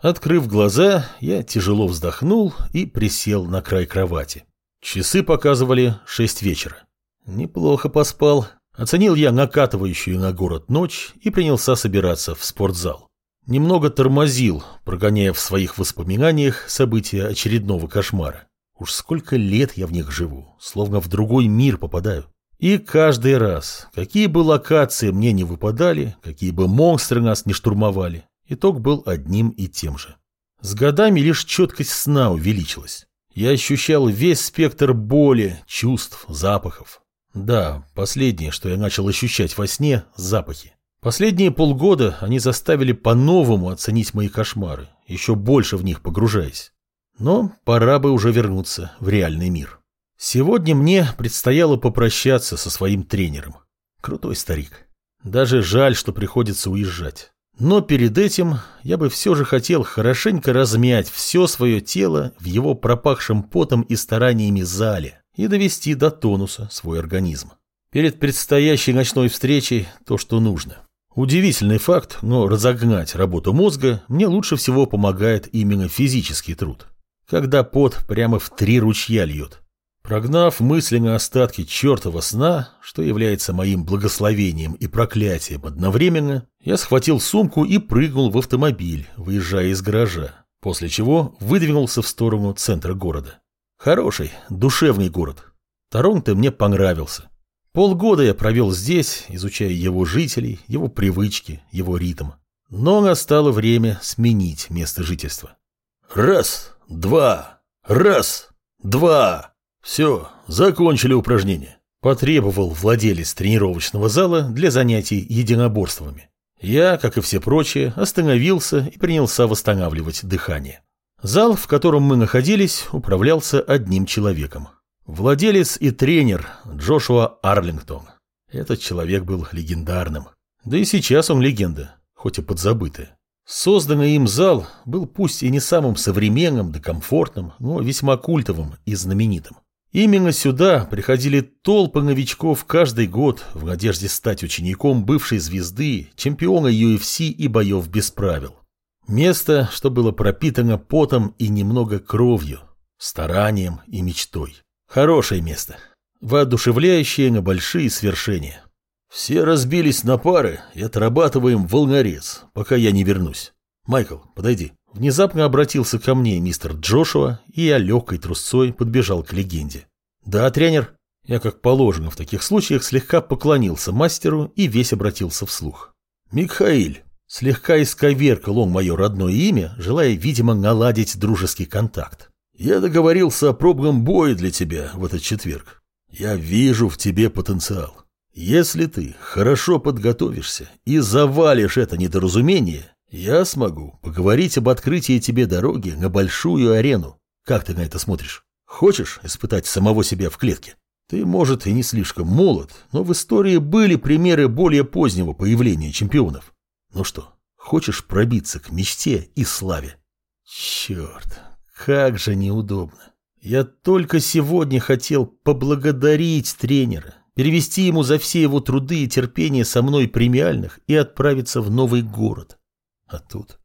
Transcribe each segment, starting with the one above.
Открыв глаза, я тяжело вздохнул и присел на край кровати. Часы показывали шесть вечера. Неплохо поспал. Оценил я накатывающую на город ночь и принялся собираться в спортзал. Немного тормозил, прогоняя в своих воспоминаниях события очередного кошмара. Уж сколько лет я в них живу, словно в другой мир попадаю. И каждый раз, какие бы локации мне не выпадали, какие бы монстры нас не штурмовали, итог был одним и тем же. С годами лишь четкость сна увеличилась. Я ощущал весь спектр боли, чувств, запахов. Да, последнее, что я начал ощущать во сне – запахи. Последние полгода они заставили по-новому оценить мои кошмары, еще больше в них погружаясь. Но пора бы уже вернуться в реальный мир. Сегодня мне предстояло попрощаться со своим тренером. Крутой старик. Даже жаль, что приходится уезжать. Но перед этим я бы все же хотел хорошенько размять все свое тело в его пропахшем потом и стараниями зале и довести до тонуса свой организм. Перед предстоящей ночной встречей то, что нужно. Удивительный факт, но разогнать работу мозга мне лучше всего помогает именно физический труд. Когда пот прямо в три ручья льет. Прогнав мысленно остатки чертова сна, что является моим благословением и проклятием одновременно, я схватил сумку и прыгнул в автомобиль, выезжая из гаража, после чего выдвинулся в сторону центра города. Хороший, душевный город. Торонто мне понравился. Полгода я провел здесь, изучая его жителей, его привычки, его ритм. Но настало время сменить место жительства. Раз, два, раз, два. Все, закончили упражнение. Потребовал владелец тренировочного зала для занятий единоборствами. Я, как и все прочие, остановился и принялся восстанавливать дыхание. Зал, в котором мы находились, управлялся одним человеком. Владелец и тренер Джошуа Арлингтон. Этот человек был легендарным. Да и сейчас он легенда, хоть и подзабытая. Созданный им зал был пусть и не самым современным да комфортным, но весьма культовым и знаменитым. Именно сюда приходили толпы новичков каждый год в надежде стать учеником бывшей звезды, чемпиона UFC и боев без правил. Место, что было пропитано потом и немного кровью, старанием и мечтой. Хорошее место, воодушевляющее на большие свершения. Все разбились на пары и отрабатываем волнорез, пока я не вернусь. Майкл, подойди. Внезапно обратился ко мне мистер Джошуа, и я легкой трусцой подбежал к легенде. Да, тренер. Я, как положено в таких случаях, слегка поклонился мастеру и весь обратился вслух. Михаил, Слегка исковеркал он мое родное имя, желая, видимо, наладить дружеский контакт. Я договорился о пробном бое для тебя в этот четверг. Я вижу в тебе потенциал. Если ты хорошо подготовишься и завалишь это недоразумение, я смогу поговорить об открытии тебе дороги на большую арену. Как ты на это смотришь? Хочешь испытать самого себя в клетке? Ты, может, и не слишком молод, но в истории были примеры более позднего появления чемпионов. Ну что, хочешь пробиться к мечте и славе? Черт, как же неудобно. Я только сегодня хотел поблагодарить тренера, перевести ему за все его труды и терпение со мной премиальных и отправиться в новый город. А тут...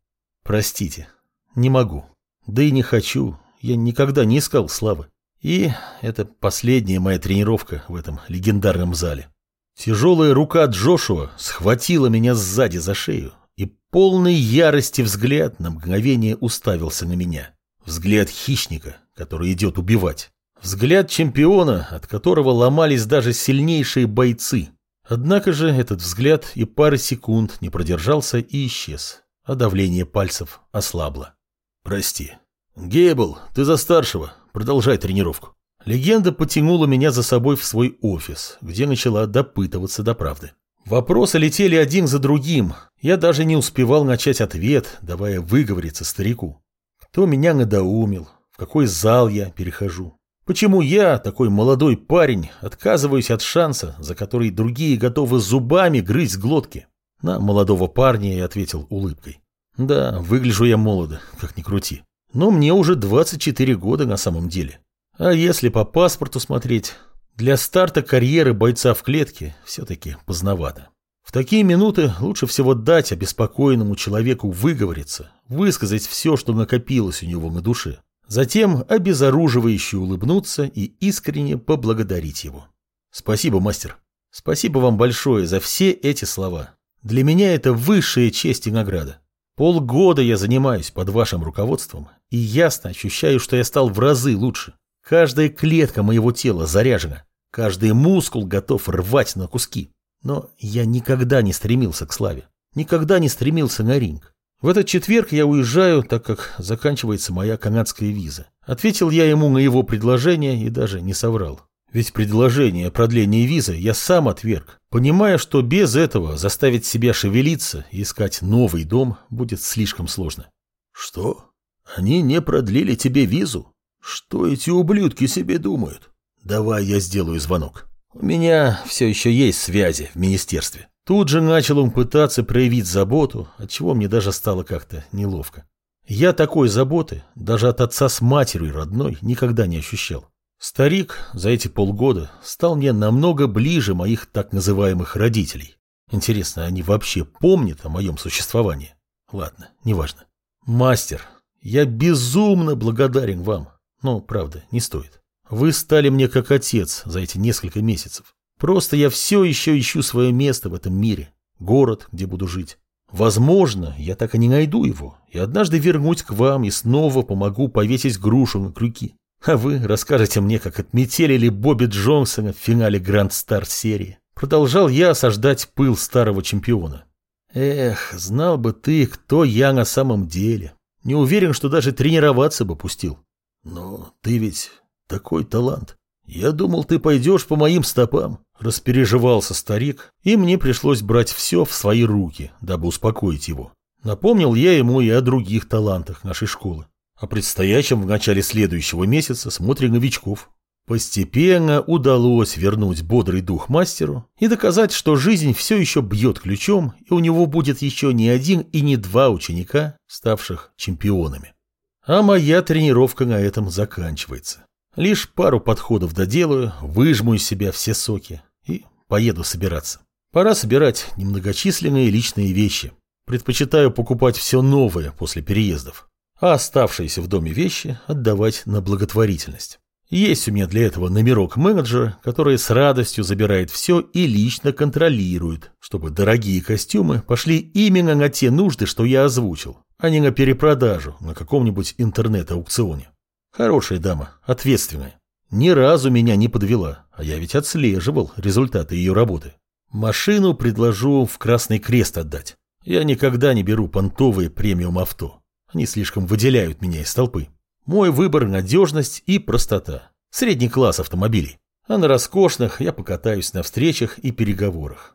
Простите, не могу. Да и не хочу. Я никогда не искал славы. И это последняя моя тренировка в этом легендарном зале. Тяжелая рука Джошуа схватила меня сзади за шею, и полный ярости взгляд на мгновение уставился на меня. Взгляд хищника, который идет убивать. Взгляд чемпиона, от которого ломались даже сильнейшие бойцы. Однако же этот взгляд и пары секунд не продержался и исчез, а давление пальцев ослабло. «Прости. Гейбл, ты за старшего. Продолжай тренировку». Легенда потянула меня за собой в свой офис, где начала допытываться до правды. Вопросы летели один за другим. Я даже не успевал начать ответ, давая выговориться старику. Кто меня надоумил? В какой зал я перехожу? Почему я, такой молодой парень, отказываюсь от шанса, за который другие готовы зубами грызть глотки? На молодого парня я ответил улыбкой. Да, выгляжу я молодо, как ни крути. Но мне уже 24 года на самом деле. А если по паспорту смотреть, для старта карьеры бойца в клетке все-таки поздновато. В такие минуты лучше всего дать обеспокоенному человеку выговориться, высказать все, что накопилось у него на душе. Затем обезоруживающе улыбнуться и искренне поблагодарить его. Спасибо, мастер. Спасибо вам большое за все эти слова. Для меня это высшая честь и награда. Полгода я занимаюсь под вашим руководством и ясно ощущаю, что я стал в разы лучше. Каждая клетка моего тела заряжена, каждый мускул готов рвать на куски. Но я никогда не стремился к славе, никогда не стремился на ринг. В этот четверг я уезжаю, так как заканчивается моя канадская виза. Ответил я ему на его предложение и даже не соврал. Ведь предложение о продлении визы я сам отверг, понимая, что без этого заставить себя шевелиться и искать новый дом будет слишком сложно. Что? Они не продлили тебе визу? Что эти ублюдки себе думают? Давай я сделаю звонок. У меня все еще есть связи в министерстве. Тут же начал он пытаться проявить заботу, от чего мне даже стало как-то неловко. Я такой заботы даже от отца с матерью родной никогда не ощущал. Старик за эти полгода стал мне намного ближе моих так называемых родителей. Интересно, они вообще помнят о моем существовании? Ладно, неважно. Мастер, я безумно благодарен вам. Но, правда, не стоит. Вы стали мне как отец за эти несколько месяцев. Просто я все еще ищу свое место в этом мире. Город, где буду жить. Возможно, я так и не найду его, и однажды вернусь к вам и снова помогу повесить грушу на крюки. А вы расскажете мне, как отметили Бобби Джонсона в финале Гранд Стар серии. Продолжал я осаждать пыл старого чемпиона. Эх, знал бы ты, кто я на самом деле. Не уверен, что даже тренироваться бы пустил. Но ты ведь такой талант. Я думал, ты пойдешь по моим стопам. Распереживался старик, и мне пришлось брать все в свои руки, дабы успокоить его. Напомнил я ему и о других талантах нашей школы. О предстоящем в начале следующего месяца смотре новичков. Постепенно удалось вернуть бодрый дух мастеру и доказать, что жизнь все еще бьет ключом, и у него будет еще не один и не два ученика, ставших чемпионами. А моя тренировка на этом заканчивается. Лишь пару подходов доделаю, выжму из себя все соки и поеду собираться. Пора собирать немногочисленные личные вещи. Предпочитаю покупать все новое после переездов, а оставшиеся в доме вещи отдавать на благотворительность. Есть у меня для этого номерок менеджера, который с радостью забирает все и лично контролирует, чтобы дорогие костюмы пошли именно на те нужды, что я озвучил, а не на перепродажу на каком-нибудь интернет-аукционе. Хорошая дама, ответственная. Ни разу меня не подвела, а я ведь отслеживал результаты ее работы. Машину предложу в Красный Крест отдать. Я никогда не беру понтовые премиум авто. Они слишком выделяют меня из толпы. Мой выбор – надежность и простота. Средний класс автомобилей. А на роскошных я покатаюсь на встречах и переговорах.